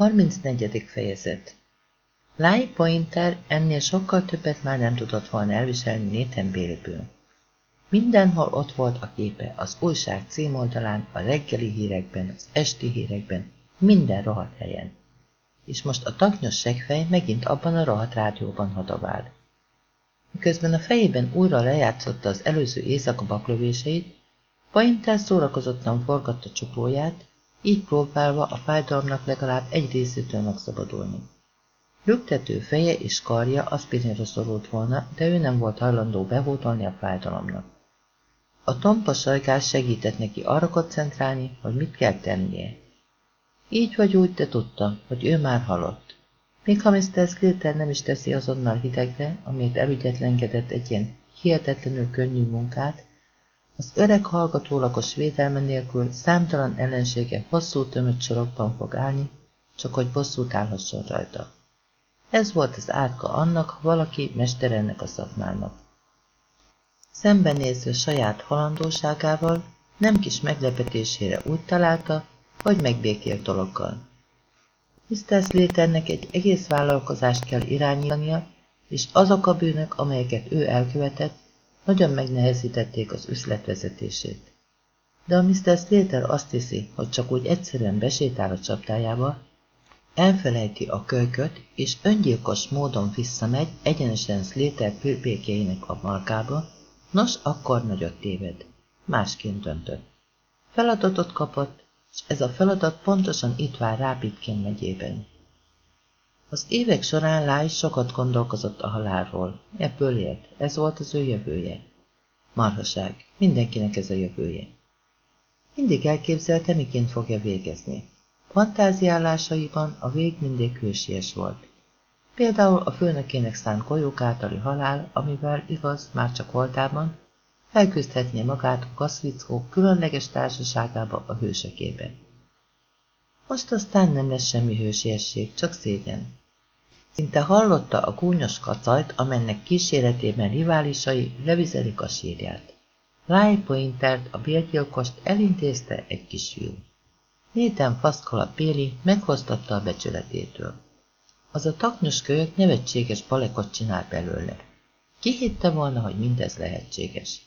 34. fejezet Lai Pointer ennél sokkal többet már nem tudott volna elviselni Nathan Bélből. Mindenhol ott volt a képe, az újság címoldalán, a reggeli hírekben, az esti hírekben, minden rohadt helyen. És most a taknyos segfej megint abban a rohadt rádióban hadovál. Miközben a fejében újra lejátszotta az előző éjszaka baklövéseit, Pointer szórakozottan forgatta csukóját, így próbálva a fájdalomnak legalább egy részétől megszabadulni. Lüktető feje és karja aspirinra szorult volna, de ő nem volt hajlandó behódolni a fájdalomnak. A tompa sajgás segített neki arra koncentrálni, hogy mit kell tennie. Így vagy úgy, de tudta, hogy ő már halott. Még ha Mr. Skilter nem is teszi azonnal hidegre, amit elügyetlenkedett egy ilyen hihetetlenül könnyű munkát, az öreg hallgatólagos védelme nélkül számtalan ellensége hosszú tömött sorokban fog állni, csak hogy bosszút állhasson rajta. Ez volt az átka annak, ha valaki mester ennek a szakmának. Szembenézve saját halandóságával, nem kis meglepetésére úgy találta, hogy megbékélt dologgal. Mr. Slaternek egy egész vállalkozást kell irányítania, és azok a bűnök, amelyeket ő elkövetett, nagyon megnehezítették az üzletvezetését. De a Mr. Slater azt hiszi, hogy csak úgy egyszerűen besétál a csapdájába, elfelejti a kölyköt, és öngyilkos módon visszamegy egyenesen Slater pülpékjeinek a markába, nos, akkor nagyot téved. Másként döntött. Feladatot kapott, és ez a feladat pontosan itt vár rá Pitkin megyében. Az évek során Láj sokat gondolkozott a halálról. Ebből élt, ez volt az ő jövője. Marhaság, mindenkinek ez a jövője. Mindig elképzelte, miként fogja végezni. Fantáziálásaiban a vég mindig hősies volt. Például a főnökének szánt golyók általi halál, amivel igaz, már csak voltában, elküzdhetné magát a kaszvickók különleges társaságába a hősökébe. Most aztán nem lesz semmi hősiesség, csak szégyen. Szinte hallotta a gúnyos kacajt, amennek kíséretében riválisai levizelik a sírját. Rai Pointert, a bérgyilkost elintézte egy kisfiú. Néten faszkala Péli meghoztatta a becsületétől. Az a taknyos kölyök nevetséges balekot csinál belőle. Ki hitte volna, hogy mindez lehetséges?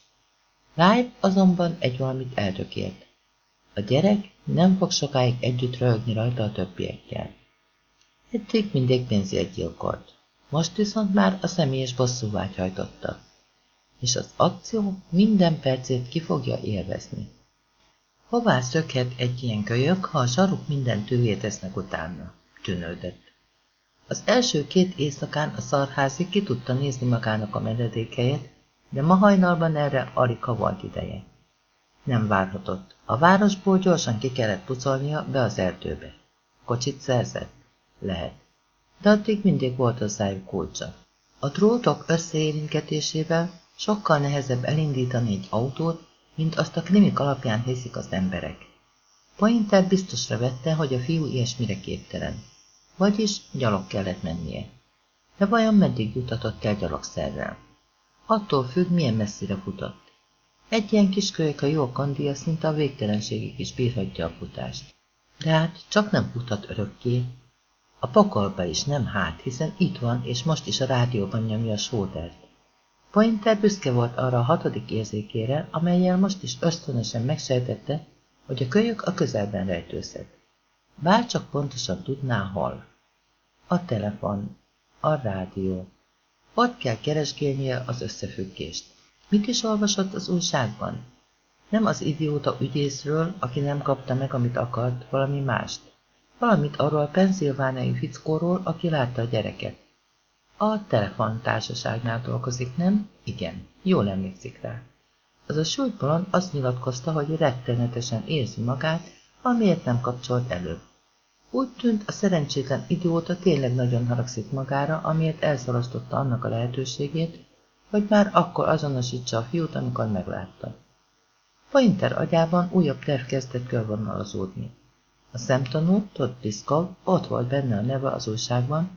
Rai azonban egy valamit eltökélt. A gyerek nem fog sokáig együtt röhögni rajta a többiekkel. Eddig mindig pénzért gyilkolt. Most viszont már a személyes bosszúvágy hajtotta. És az akció minden percét ki fogja élvezni. Hová szökhet egy ilyen kölyök, ha a zsaruk minden tűvét tesznek utána? Tűnődött. Az első két éjszakán a szarházi ki tudta nézni magának a menedékhelyet, de ma hajnalban erre Arika volt ideje. Nem várhatott. A városból gyorsan ki kellett pucolnia be az erdőbe. Kocsit szerzett? Lehet. De addig mindig volt hozzájuk kulcsa. A drótok összeérinketésével sokkal nehezebb elindítani egy autót, mint azt a krimik alapján hiszik az emberek. Pointer biztosra vette, hogy a fiú ilyesmire képtelen. Vagyis gyalog kellett mennie. De vajon meddig jutatott el gyalogszerrel? Attól függ, milyen messzire futott. Egy ilyen kis kölyök a jó kandia szinte a végtelenségig is bírhatja a futást. De hát csak nem futhat örökké, a pokolba is, nem hát, hiszen itt van, és most is a rádióban nyomja a sódert. Pointer büszke volt arra a hatodik érzékére, amelyel most is ösztönösen megsejtette, hogy a kölyök a közelben rejtőzhet. Bár csak pontosan tudná, hol. A telefon, a rádió. Ott kell keresgélnie az összefüggést. Mit is olvasott az újságban? Nem az idióta ügyészről, aki nem kapta meg, amit akart, valami mást. Valamit arról a penszilvániai fickóról, aki látta a gyereket. A telefontársaságnál dolgozik, nem? Igen, jól emlékszik rá. Az a súlypolan azt nyilatkozta, hogy rettenetesen érzi magát, amiért nem kapcsolt előbb. Úgy tűnt, a szerencsétlen idióta tényleg nagyon haragszik magára, amiért elszalasztotta annak a lehetőségét, hogy már akkor azonosítsa a fiút, amikor meglátta. Pointer agyában újabb terv kezdett körvonalazódni. A szemtanú, Todd Driscoll, ott volt benne a neve az újságban,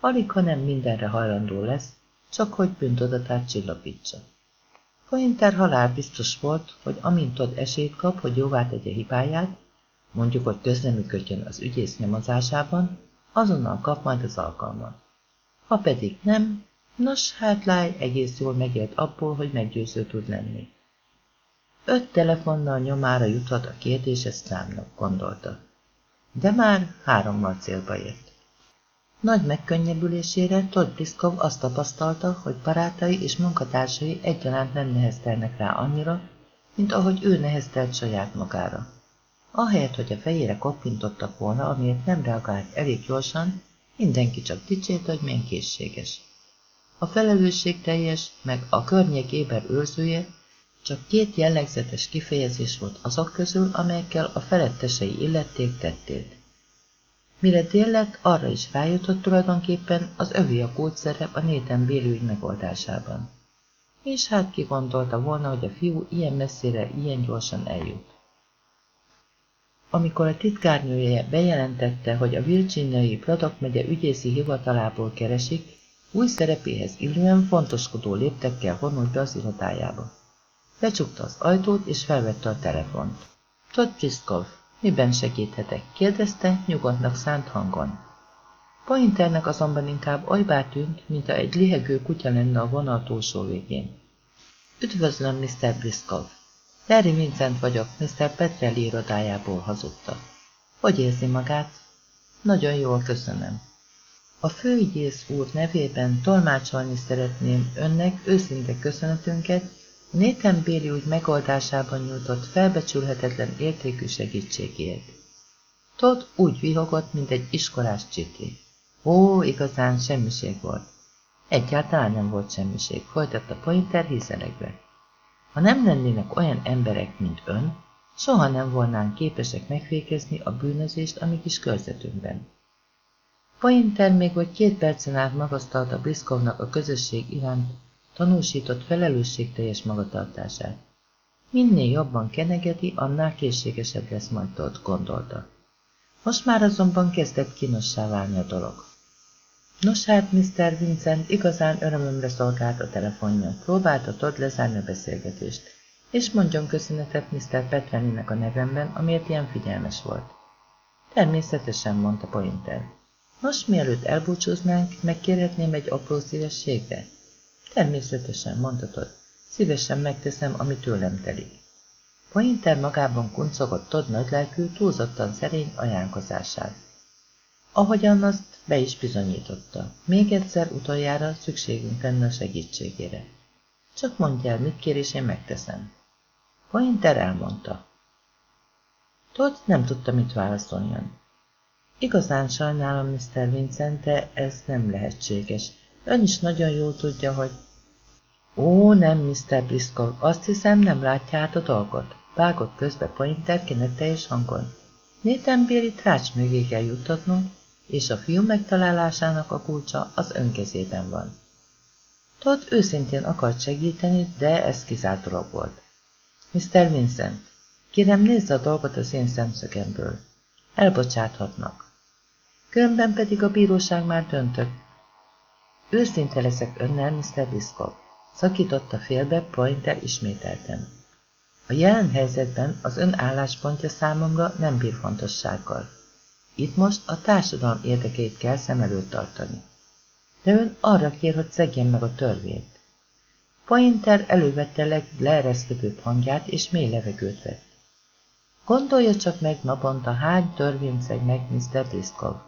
alig, ha nem mindenre hajlandó lesz, csak hogy bűntudatát csillapítsa. Pointer halál biztos volt, hogy amint Todd esélyt kap, hogy jóvá tegye hibáját, mondjuk, hogy közleműködjön az ügyész nyomozásában, azonnal kap majd az alkalmat. Ha pedig nem, nos, hát láj egész jól megélt abból, hogy meggyőző tud lenni. Öt telefonnal nyomára juthat a kérdéses számnak, gondolta. De már hárommal célba ért. Nagy megkönnyebbülésére Todd Pliskov azt tapasztalta, hogy barátai és munkatársai egyaránt nem neheztelnek rá annyira, mint ahogy ő neheztelt saját magára. Ahelyett, hogy a fejére koppintottak volna, amiért nem reagált elég gyorsan, mindenki csak dicsért, hogy milyen készséges. A felelősségteljes, meg a környék éber őrzője csak két jellegzetes kifejezés volt azok közül, amelyekkel a felettesei illették tettét. Mire dél lett, arra is rájutott tulajdonképpen az övé a kódszerep a néten bélőgy megoldásában. És hát ki gondolta volna, hogy a fiú ilyen messzire, ilyen gyorsan eljut. Amikor a titkárnője bejelentette, hogy a Virginiai Braddock megye ügyészi hivatalából keresik, új szerepéhez illően fontoskodó léptekkel vonult be az irodájába. Becsukta az ajtót és felvette a telefont. Todd Priskov, miben segíthetek? kérdezte nyugodtnak szánt hangon. Pointernek azonban inkább olybá tűnt, mint a egy lihegő kutya lenne a vonal túlsó végén. Üdvözlöm, Mr. Briskov. Terry Vincent vagyok, Mr. Petrelli irodájából hazudta. Hogy érzi magát? Nagyon jól köszönöm. A főügyész úr nevében tolmácsolni szeretném önnek őszinte köszönetünket, Nathan Béli úgy megoldásában nyújtott felbecsülhetetlen értékű segítségért. Todd úgy vihogott, mint egy iskolás csitli. Ó, igazán semmiség volt. Egyáltalán nem volt semmiség, folytatta Pointer hízelegve. Ha nem lennének olyan emberek, mint ön, soha nem volnánk képesek megfékezni a bűnözést a mi kis körzetünkben. Pointer még vagy két percen át magasztalta Briskovnak a közösség iránt tanúsított felelősségteljes magatartását. Minél jobban kenegeti, annál készségesebb lesz majd Todd, gondolta. Most már azonban kezdett kínossá válni a dolog. Nos hát, Mr. Vincent igazán örömömre szolgált a telefonja. Próbálta Todd lezárni a beszélgetést. És mondjon köszönetet Mr. Petreninek a nevemben, amiért ilyen figyelmes volt. Természetesen, mondta Pointer. Most mielőtt elbúcsúznánk, megkérhetném egy apró szívességre? Természetesen, mondhatod. Szívesen megteszem, ami tőlem telik. Pointer magában kuncogott Todd nagylelkű, túlzottan szerény ajánlkozását. Ahogyan azt be is bizonyította. Még egyszer utoljára szükségünk lenne a segítségére. Csak mondj el, mit kér, és én megteszem. Pointer elmondta. Todd nem tudta, mit válaszoljon. Igazán sajnálom, Mr. Vincent, de ez nem lehetséges. Ön is nagyon jól tudja, hogy... Ó, nem, Mr. Briscoe, azt hiszem, nem látja át a dolgot. Vágott közbe Pointer és hangon. Néten Béli trács mögé kell juttatnunk, és a fiú megtalálásának a kulcsa az önkezében van. Todd őszintén akart segíteni, de ez kizárt dolog volt. Mr. Vincent, kérem nézze a dolgot az én szemszögemből. Elbocsáthatnak. Különben pedig a bíróság már döntött, Őszinte leszek önnel, Mr. Biscoe. Szakította félbe Pointer ismételten. A jelen helyzetben az ön álláspontja számomra nem bír fontossággal. Itt most a társadalom érdekeit kell szem előtt tartani. De ön arra kér, hogy szegjen meg a törvényt. Pointer elővette leg leereszkedőbb hangját, és mély levegőt vett. Gondolja csak meg naponta hány törvényt szeg meg Mr. Briscoe.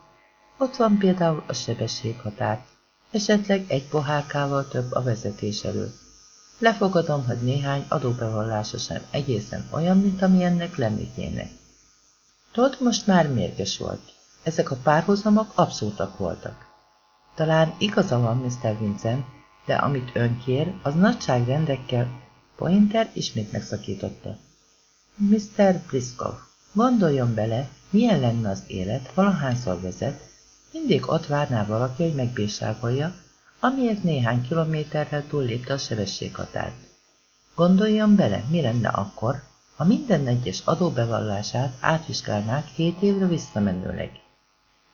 Ott van például a sebességhatár, esetleg egy pohárkával több a vezetés előtt. Lefogadom, hogy néhány adóbevallása sem egészen olyan, mint ami ennek lenni kéne. Todd most már mérges volt. Ezek a párhuzamok abszurdak voltak. Talán igaza van Mr. Vincent, de amit ön kér, az nagyságrendekkel Pointer ismét megszakította. Mr. Briscoe, gondoljon bele, milyen lenne az élet, valahányszor vezet, mindig ott várná valaki, hogy megbírságolja, amiért néhány kilométerrel túllépte a sebességhatárt. Gondoljon bele, mi lenne akkor, ha minden egyes adóbevallását átvizsgálnák 7 évre visszamenőleg.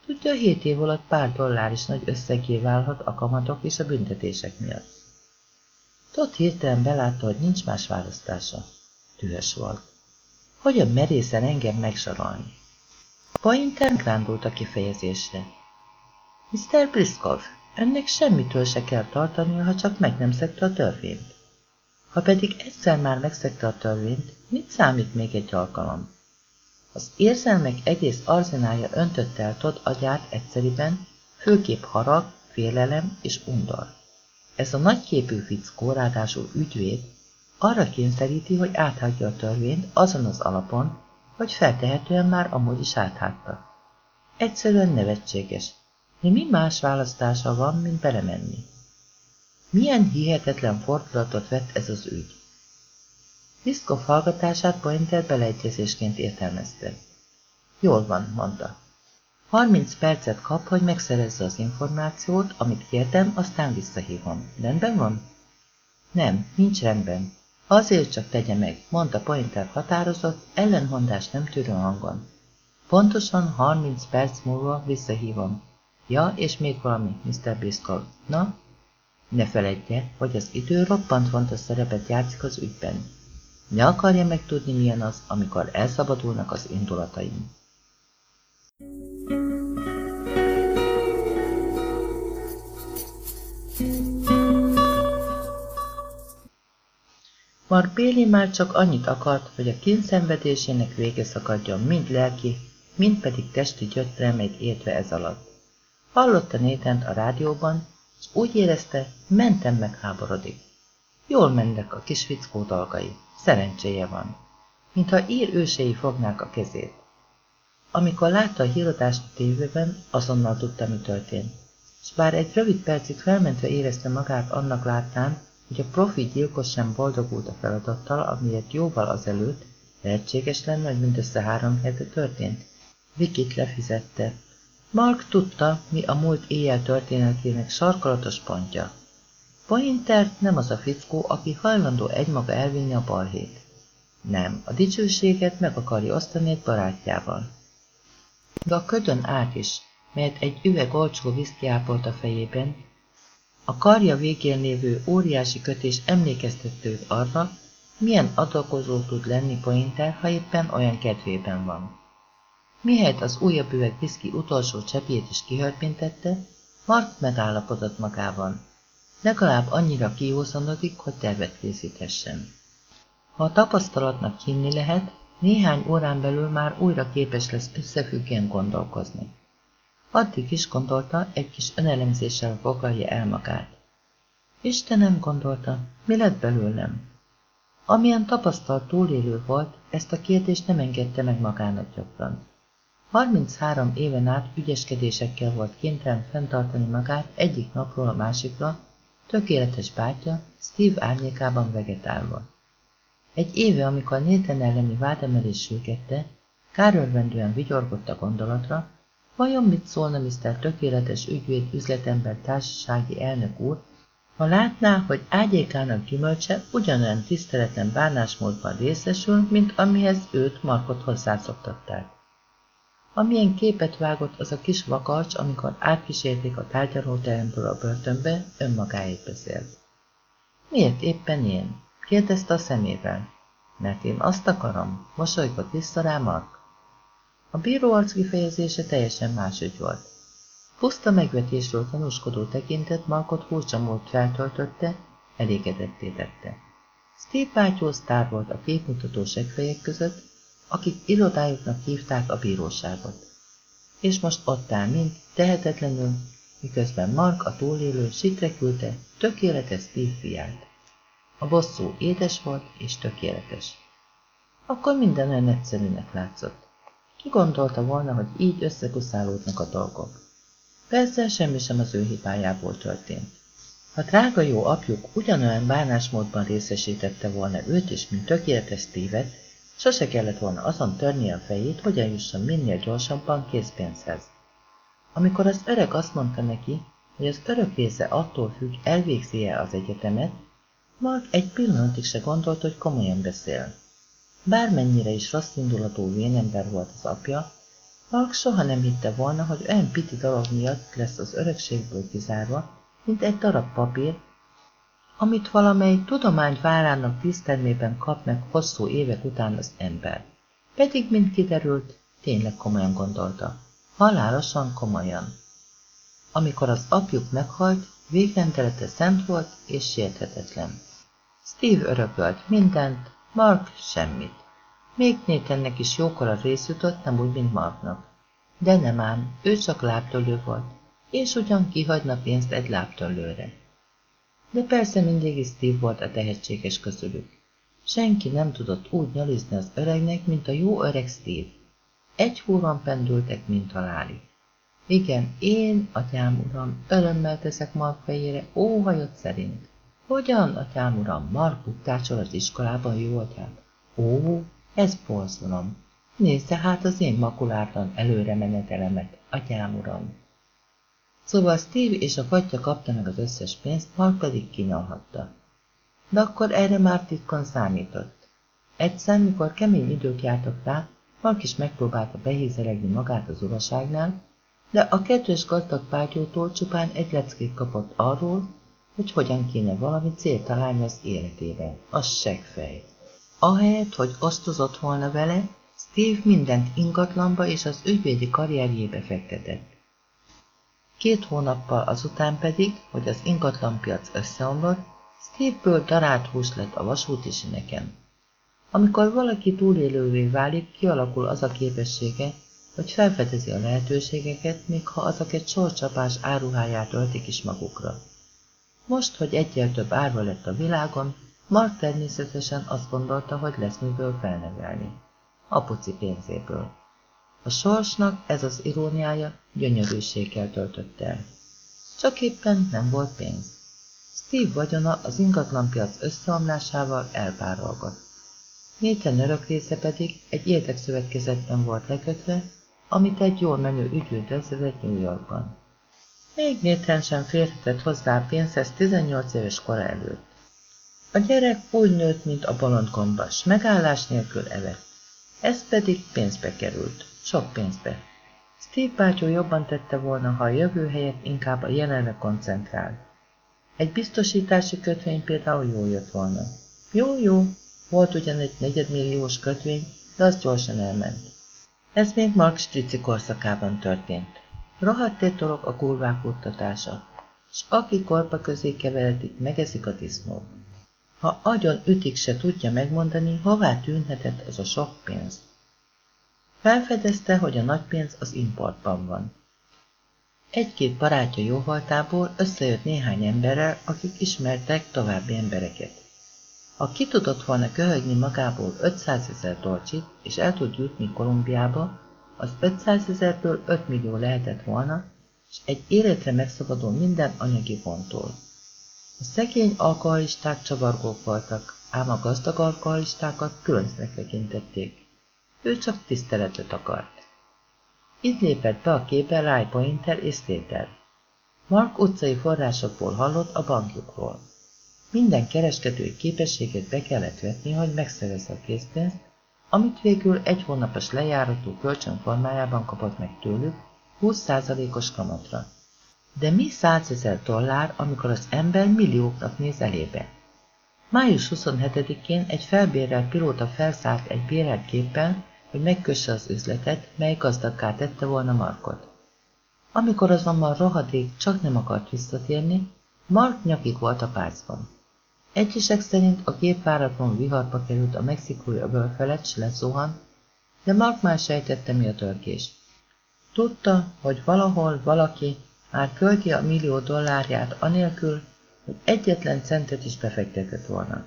Tudja, 7 év alatt pár dollár is nagy összegé válhat a kamatok és a büntetések miatt. Tot hirtelen belátta, hogy nincs más választása. Tühes volt. Hogyan merészen engem megsorolni? Pointer grándult a kifejezésre. Mr. Briskov, önnek semmitől se kell tartania, ha csak meg nem szegte a törvényt. Ha pedig egyszer már megszegte a törvényt, mit számít még egy alkalom? Az érzelmek egész arzenálja öntötte el Todd agyát egyszeriben, főképp harag, félelem és undor. Ez a nagyképű fickó, ráadásul ügyvéd, arra kényszeríti, hogy áthágja a törvényt azon az alapon, hogy feltehetően már amúgy is áthágta. Egyszerűen nevetséges, de mi más választása van, mint belemenni? Milyen hihetetlen fordulatot vett ez az ügy? Piszkov hallgatását Pointer beleegyezésként értelmezte. Jól van, mondta. 30 percet kap, hogy megszerezze az információt, amit kértem, aztán visszahívom. Rendben van? Nem, nincs rendben. Azért csak tegye meg, mondta Pointer határozott, ellenhondás nem tűrő hangon. Pontosan 30 perc múlva visszahívom. Ja, és még valami, Mr. Biscoe. Na? Ne feledje, hogy az idő roppant fontos szerepet játszik az ügyben. Ne akarja megtudni, milyen az, amikor elszabadulnak az indulataim. Mark Béli már csak annyit akart, hogy a kínszenvedésének vége szakadjon mind lelki, mind pedig testi gyötrelmeit értve ez alatt. Hallotta Nétent a rádióban, és úgy érezte, mentem megháborodik. Jól mennek a kis fickó dolgai, szerencséje van, mintha ír ősei fognák a kezét. Amikor látta a híradást a tévében, azonnal tudta, mi történt. És bár egy rövid percig felmentve érezte magát annak láttán, hogy a profi gyilkos sem boldogult a feladattal, amiért jóval azelőtt lehetséges lenne, hogy mindössze három hete történt. Vikit lefizette. Mark tudta, mi a múlt éjjel történetének sarkalatos pontja. Pointer nem az a fickó, aki hajlandó egymaga elvinni a balhét. Nem, a dicsőséget meg akarja osztani egy barátjával. De a ködön át is, mert egy üveg olcsó viszki ápolt a fejében, a karja végén lévő óriási kötés emlékeztető arra, milyen adakozó tud lenni Pointer, ha éppen olyan kedvében van. Mihelyt az újabb üveg viszki utolsó cseppjét is kihörpintette, Mark megállapodott magában. Legalább annyira kiózanodik, hogy tervet készíthessen. Ha a tapasztalatnak hinni lehet, néhány órán belül már újra képes lesz összefüggően gondolkozni. Addig is gondolta, egy kis önelemzéssel foglalja el magát. Istenem, gondolta, mi lett belőlem? Amilyen tapasztalt túlélő volt, ezt a kérdést nem engedte meg magának gyakran. 33 éven át ügyeskedésekkel volt kénytelen fenntartani magát egyik napról a másikra, tökéletes bátyja, Steve árnyékában vegetálva. Egy éve, amikor Nathan elleni vádemelés sürgette, kárörvendően vigyorgott a gondolatra, Vajon mit szólna Mr. Tökéletes ügyvéd üzletember társasági elnök úr, ha látná, hogy ágyékának gyümölcse ugyanolyan tiszteletlen bánásmódban részesül, mint amihez őt Markot hozzászoktatták. Amilyen képet vágott az a kis vakarcs, amikor átkísérték a tárgyalóteremből a börtönbe, önmagáért beszélt. Miért éppen én? kérdezte a szemével. Mert én azt akarom, mosolygott vissza rá Mark. A bíró arc kifejezése teljesen máshogy volt. Puszta megvetésről tanúskodó tekintet Markot furcsa mód feltöltötte, elégedetté tette. Steve bátyó sztár volt a képmutató segfejek között, akik irodájuknak hívták a bíróságot. És most ott áll mind, tehetetlenül, miközben Mark a túlélő sikre küldte tökéletes Steve fiát. A bosszú édes volt és tökéletes. Akkor minden olyan egyszerűnek látszott. Ki gondolta volna, hogy így összekuszálódnak a dolgok? Persze semmi sem az ő hibájából történt. Ha drága jó apjuk ugyanolyan bánásmódban részesítette volna őt is, mint tökéletes Steve-et, sose kellett volna azon törni a fejét, hogy eljusson minél gyorsabban készpénzhez. Amikor az öreg azt mondta neki, hogy az örök része attól függ, elvégzi-e az egyetemet, Mark egy pillanatig se gondolt, hogy komolyan beszél. Bármennyire is rossz indulatú vénember volt az apja, Mark soha nem hitte volna, hogy olyan piti dolog miatt lesz az örökségből kizárva, mint egy darab papír, amit valamely tudomány várának dísztermében kap meg hosszú évek után az ember. Pedig, mint kiderült, Tényleg komolyan gondolta. Halálosan komolyan. Amikor az apjuk meghalt, végrendelete szent volt és sérthetetlen. Steve örökölt mindent, Mark semmit. Még Nathannek is jókora rész jutott, nem úgy, mint Marknak. De nem ám, ő csak lábtörlő volt, és ugyan kihagyna pénzt egy lábtörlőre. De persze mindig is Steve volt a tehetséges közülük. Senki nem tudott úgy nyalizni az öregnek, mint a jó öreg Steve. Egy húron pendültek, mint halálig. Igen, én, atyám uram, örömmel teszek Mark fejére, óhajott szerint. Hogyan, atyám uram, Mark buktácsol az iskolában jó atyám? Ó, ez borzalom. Nézze hát az én makulártan előre menetelemet, atyám uram. Szóval Steve és a fatya kapta meg az összes pénzt, Mark pedig kinyalhatta. De akkor erre már titkon számított. Egyszer, mikor kemény idők jártak rá, Mark is megpróbálta behízelegni magát az uraságnál, de a kettős gazdag pátyótól csupán egy leckét kapott arról, hogy hogyan kéne valami célt találni az életében, az seggfej. Ahelyett, hogy osztozott volna vele, Steve mindent ingatlanba és az ügyvédi karrierjébe fektetett. Két hónappal azután pedig, hogy az ingatlanpiac összeomlott, Steve-ből darált hús lett a vasúti sineken. Amikor valaki túlélővé válik, kialakul az a képessége, hogy felfedezi a lehetőségeket, még ha azok egy sorcsapás áruháját öltik is magukra. Most, hogy egyel több árva lett a világon, Mark természetesen azt gondolta, hogy lesz miből felnevelni. Apuci pénzéből. A sorsnak ez az iróniája gyönyörűséggel töltött el. Csak éppen nem volt pénz. Steve vagyona az ingatlanpiac összeomlásával elpárolgott. Nathan örök része pedig egy érdekszövetkezetben volt lekötve, amit egy jól menő ügyvéd vezetett New Yorkban. Még Nathan sem férhetett hozzá pénzhez 18 éves kora előtt. A gyerek úgy nőtt, mint a bolondgombas, megállás nélkül evett. Ez pedig pénzbe került, sok pénzbe. Steve bátyó jobban tette volna, ha a jövő helyett inkább a jelenre koncentrál. Egy biztosítási kötvény például jól jött volna. Jó, jó, volt ugyan egy negyedmilliós kötvény, de az gyorsan elment. Ez még Mark Strici korszakában történt. Rohadt a kurvák futtatása, s aki korpa közé keveredik, megeszik a disznót. Ha agyon ütik se tudja megmondani, hová tűnhetett az a sok pénz. Felfedezte, hogy a nagy pénz az importban van. Egy-két barátja jóvoltából összejött néhány emberrel, akik ismertek további embereket. Ha ki tudott volna köhögni magából 500 ezer dolcsit, és el tud jutni Kolumbiába, az 500 ezerből 5 millió lehetett volna, és egy életre megszabadul minden anyagi gondtól. A szegény alkoholisták csavargók voltak, ám a gazdag alkoholistákat különcnek tekintették. Ő csak tiszteletet akart. Itt lépett be a képbe Ray Pointer és Slater. Mark utcai forrásokból hallott a bankjukról. Minden kereskedői képességet be kellett vetni, hogy megszerezze a készpénzt, amit végül egy hónapos lejáratú kölcsön formájában kapott meg tőlük 20%-os kamatra. De mi 100 ezer dollár, amikor az ember millióknak néz elébe? Május 27-én egy felbérelt pilóta felszállt egy bérelt képpel, hogy megkösse az üzletet, mely gazdagká tette volna Markot. Amikor azonban rohadék csak nem akart visszatérni, Mark nyakig volt a párcban. Egyesek szerint a gép váratlan viharba került a mexikói öböl felett, s lezuhant, de Mark már sejtette, mi a törkés. Tudta, hogy valahol valaki már költi a millió dollárját anélkül, hogy egyetlen centet is befektetett volna.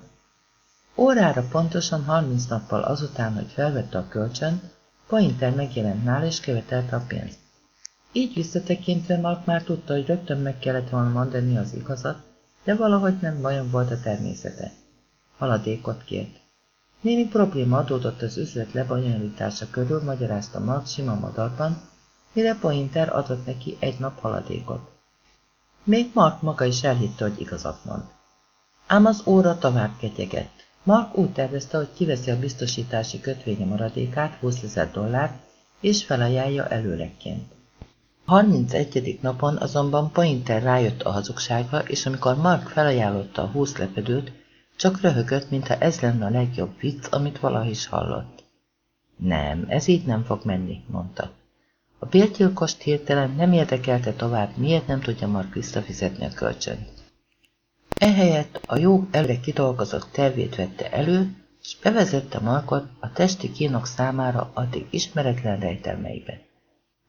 Órára pontosan 30 nappal azután, hogy felvette a kölcsön, Pointer megjelent nála és követelte a pénzt. Így visszatekintve Mark már tudta, hogy rögtön meg kellett volna mondani az igazat, de valahogy nem vajon volt a természete. Haladékot kért. Némi probléma adódott az üzlet lebonyolítása körül, magyarázta Mark sima madarban, mire Pointer adott neki egy nap haladékot. Még Mark maga is elhitte, hogy igazat mond. Ám az óra tovább ketyegett. Mark úgy tervezte, hogy kiveszi a biztosítási kötvénye maradékát, 20 ezer dollárt, és felajánlja előlegként. 31. napon azonban Pointer rájött a hazugságra, és amikor Mark felajánlotta a 20 lepedőt, csak röhögött, mintha ez lenne a legjobb vicc, amit valaha is hallott. Nem, ez így nem fog menni, mondta. A bérgyilkost hirtelen nem érdekelte tovább, miért nem tudja Mark visszafizetni a kölcsönt. Ehelyett a jó előre kidolgozott tervét vette elő, és bevezette Markot a testi kínok számára addig ismeretlen rejtelmeibe.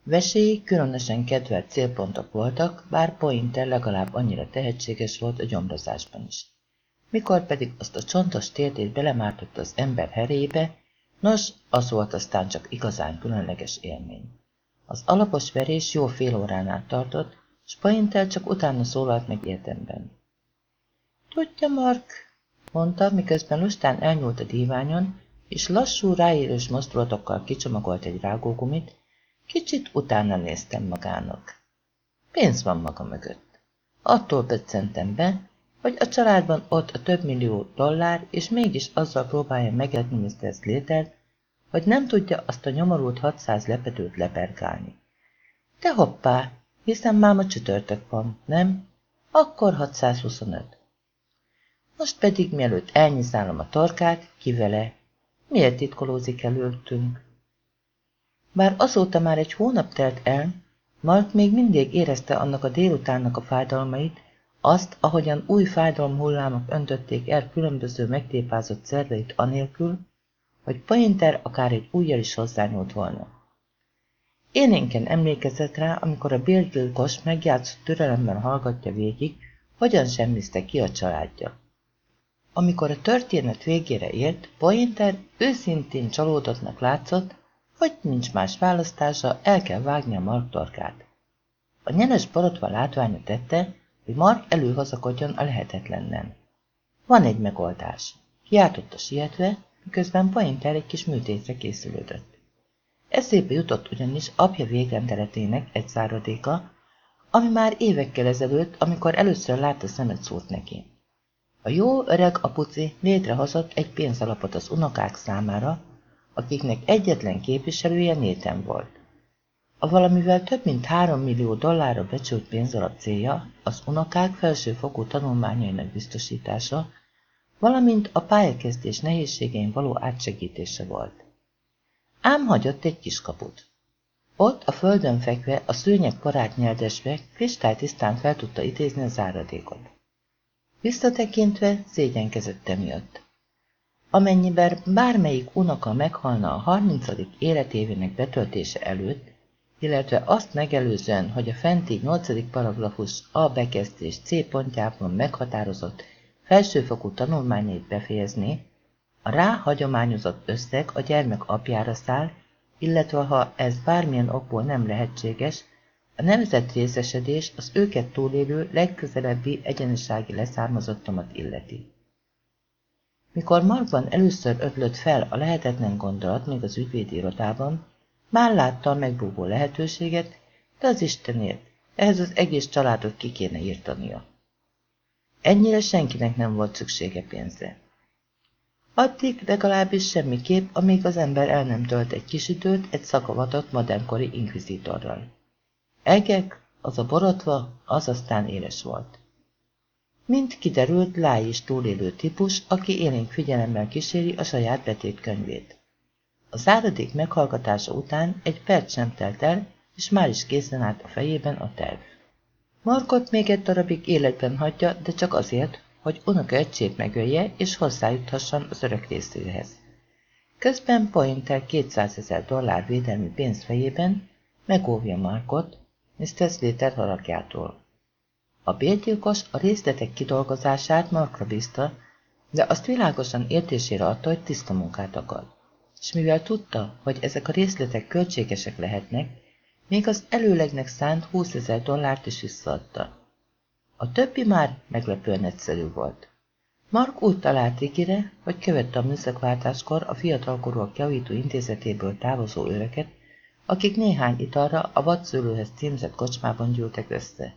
Veséi különösen kedvelt célpontok voltak, bár Pointer legalább annyira tehetséges volt a gyomrozásban is. Mikor pedig azt a csontos térdét belemártott az ember herébe, nos, az volt aztán csak igazán különleges élmény. Az alapos verés jó fél órán át tartott, s Pointer csak utána szólalt meg érdemben. Tudja, Mark, mondta, miközben lustán elnyúlt a díványon, és lassú, ráérős mozdulatokkal kicsomagolt egy rágógumit, kicsit utána néztem magának. Pénz van maga mögött. Attól pöccentem be, hogy a családban ott a több millió dollár, és mégis azzal próbálja megetni Mr. Slater, hogy nem tudja azt a nyomorult 600 lepedőt leperkálni. De hoppá, hiszen máma csütörtök van, nem? Akkor 625. Most pedig, mielőtt elnyiszálom a torkát, kivele. Miért titkolózik előttünk? Bár azóta már egy hónap telt el, Mark még mindig érezte annak a délutánnak a fájdalmait, azt, ahogyan új fájdalom hullámok öntötték el különböző megtépázott szerveit anélkül, hogy Pointer akár egy újjal is hozzányúlt volna. Élénken emlékezett rá, amikor a bérgyilkos megjátszott türelemben hallgatja végig, hogyan semmizte ki a családja. Amikor a történet végére ért, Pointer őszintén csalódottnak látszott, hogy nincs más választása, el kell vágni a Mark torkát. A nyeles borotva látványa tette, hogy Mark előhazakodjon a lehetetlennel. Van egy megoldás. Kiáltotta sietve, miközben Pointer egy kis műtétre készülődött. Eszébe jutott ugyanis apja végrendeletének egy száradéka, ami már évekkel ezelőtt, amikor először látta szemet szólt neki. A jó öreg apuci létrehozott egy pénzalapot az unokák számára, akiknek egyetlen képviselője Néten volt. A valamivel több mint 3 millió dollárra becsült pénzalap célja az unokák felsőfokú tanulmányainak biztosítása, valamint a pályakezdés nehézségein való átsegítése volt. Ám hagyott egy kiskaput. Ott a földön fekve, a szőnyeg parát nyelgesve, kristálytisztán fel tudta idézni a záradékot. Visszatekintve szégyenkezett emiatt. Amennyiben bármelyik unoka meghalna a 30. életévének betöltése előtt, illetve azt megelőzően, hogy a fenti 8. paragrafus A bekezdés C pontjában meghatározott felsőfokú tanulmányait befejezné, a rá hagyományozott összeg a gyermek apjára száll, illetve ha ez bármilyen okból nem lehetséges, a nemzet részesedés az őket túlélő legközelebbi egyenesági leszármazottamat illeti. Mikor Markban először ötlött fel a lehetetlen gondolat még az ügyvédi irodában, már látta a megbúvó lehetőséget, de az Istenért, ehhez az egész családot ki kéne írtania. Ennyire senkinek nem volt szüksége pénzre. Addig legalábbis semmiképp, amíg az ember el nem tölt egy kis időt egy szakavatott modernkori inkvizitorral. Egek, az a borotva, az aztán éles volt. Mint kiderült, Láj is túlélő típus, aki élénk figyelemmel kíséri a saját betétkönyvét. A záradék meghallgatása után egy perc sem telt el, és már is készen állt a fejében a terv. Markot még egy darabig életben hagyja, de csak azért, hogy unoka egység megölje, és hozzájuthasson az örök részéhez. Közben Pointer 200 ezer dollár védelmi pénz fejében megóvja Markot, Mr. Slater haragjától. A bérgyilkos a részletek kidolgozását Markra bízta, de azt világosan értésére adta, hogy tiszta munkát akar. És mivel tudta, hogy ezek a részletek költségesek lehetnek, még az előlegnek szánt 20 ezer dollárt is visszaadta. A többi már meglepően egyszerű volt. Mark úgy talált Rikire, hogy követte a műszakváltáskor a fiatalkorúak javító intézetéből távozó őreket, akik néhány italra a vadszőlőhez címzett kocsmában gyűltek össze.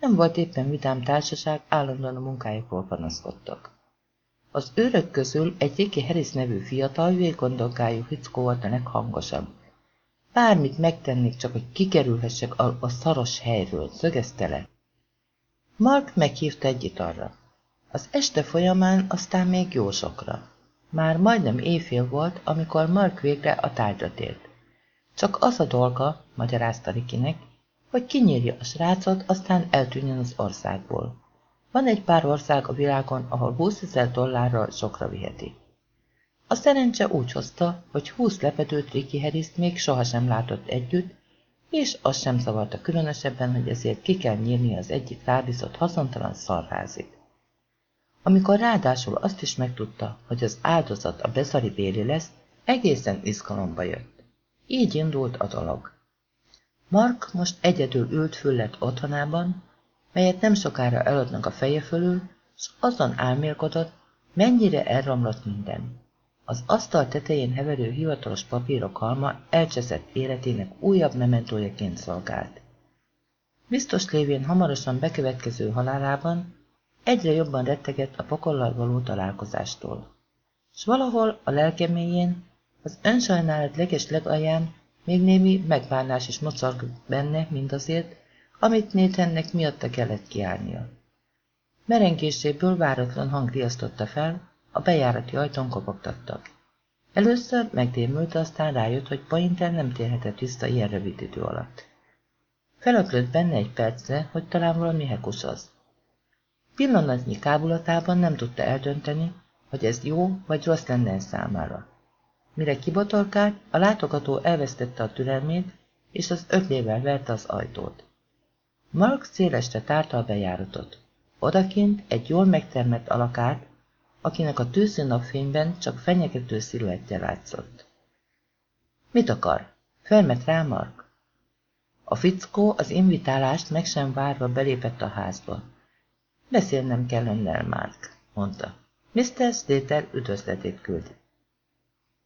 Nem volt éppen vidám társaság, állandóan a munkájukról panaszkodtak. Az őrök közül egy Ricky Harris nevű fiatal, vékondonkájú fickó volt a leghangosabb. Bármit megtennék, csak hogy kikerülhessek a, a szaros helyről, szögezte le. Mark meghívta egy italra. Az este folyamán aztán még jó sokra. Már majdnem éjfél volt, amikor Mark végre a tárgyra tért. Csak az a dolga, magyarázta Rikinek, hogy kinyírja a srácot, aztán eltűnjön az országból. Van egy pár ország a világon, ahol 20 ezer dollárral sokra viheti. A szerencse úgy hozta, hogy 20 lepedőt Riki Harris még sohasem látott együtt, és az sem zavarta különösebben, hogy ezért ki kell nyírni az egyik rábízott haszontalan szarházit. Amikor ráadásul azt is megtudta, hogy az áldozat a bezari béli lesz, egészen izgalomba jött. Így indult a dolog. Mark most egyedül ült füllet otthonában, melyet nem sokára eladnak a feje fölül, s azon álmélkodott, mennyire elromlott minden. Az asztal tetején heverő hivatalos papírok halma elcseszett életének újabb mementójaként szolgált. Biztos lévén hamarosan bekövetkező halálában egyre jobban rettegett a pokollal való találkozástól. S valahol a lelkeméjén, az önsajnálat leges legalján még némi megbánás is mocorg benne mindazért, amit Nathannek miatta kellett kiállnia. Merengéséből váratlan hang riasztotta fel, a bejárati ajtón kopogtattak. Először megdémült, aztán rájött, hogy Pointer nem térhetett vissza ilyen rövid idő alatt. Felöklött benne egy percre, hogy talán valami hekus az. Pillanatnyi kábulatában nem tudta eldönteni, hogy ez jó vagy rossz lenne számára. Mire kibotorkált, a látogató elvesztette a türelmét, és az ötlével verte az ajtót. Mark szélesre tárta a bejáratot. Odakint egy jól megtermett alakát, akinek a tűző napfényben csak fenyegető sziluettje látszott. Mit akar? Felmet rá Mark. A fickó az invitálást meg sem várva belépett a házba. Beszélnem kell önnel, Mark, mondta. Mr. Slater üdvözletét küldi.